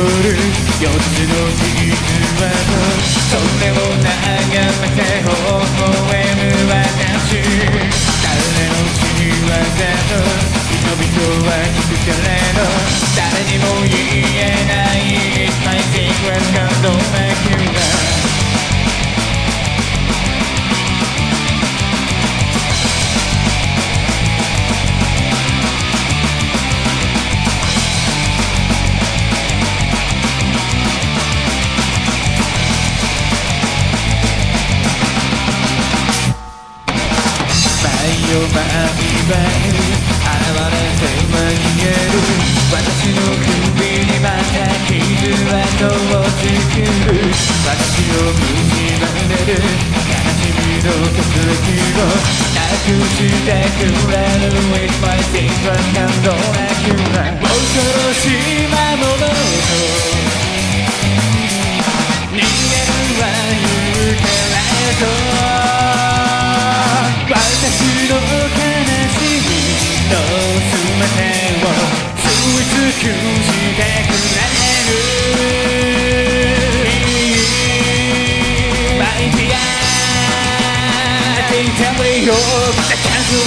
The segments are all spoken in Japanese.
夜四つの神はととても眺めて微笑む私。誰の仕業と人々は聞くから。現れて紛れる私の首にまた傷跡を作る私を蝕める悲しみの続きをなくしてくれる It's my secret 感動してくれる My dear Think I'm way over the castle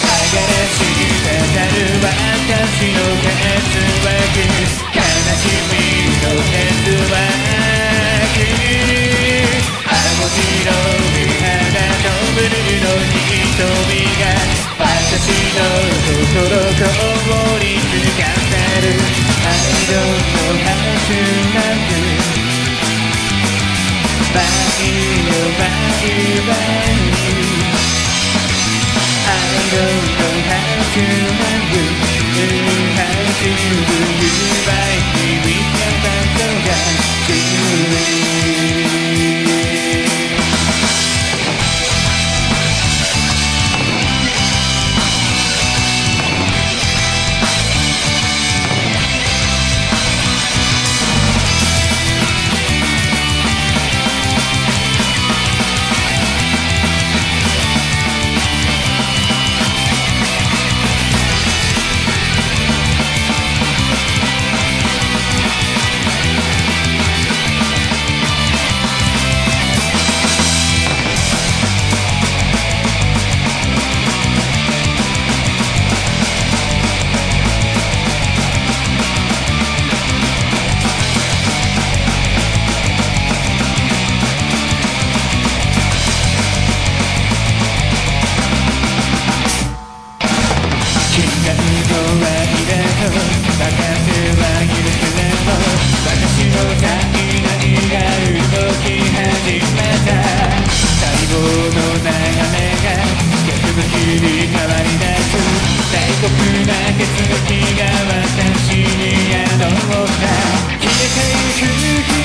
剥がれ滴る私の血液悲しみの血液青白いブルーの瞳。心こもりつかせる愛情の始まるバイオバイバイ愛情の始まる始私の血液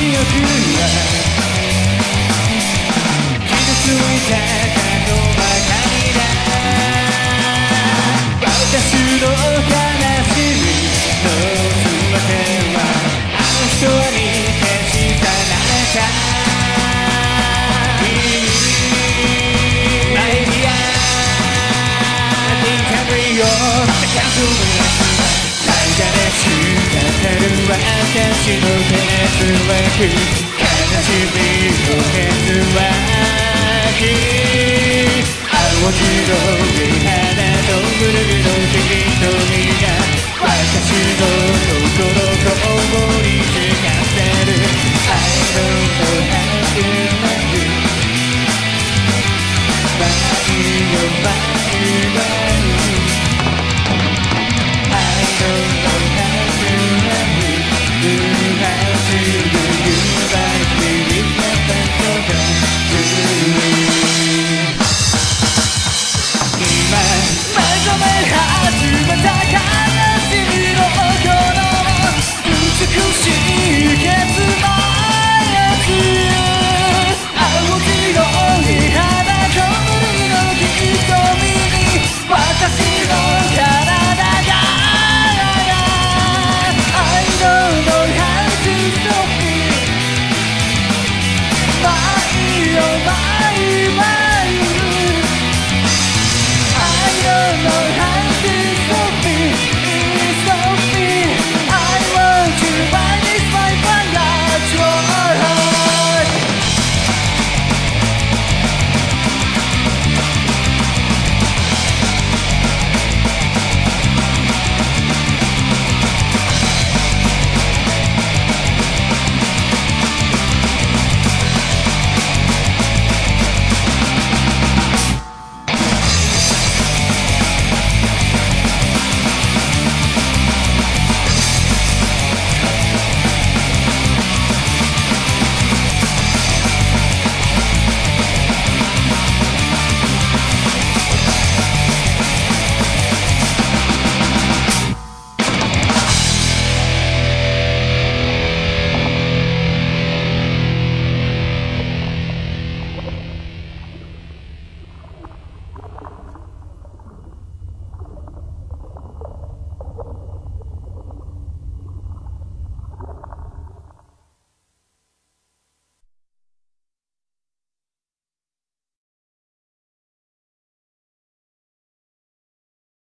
悲しみ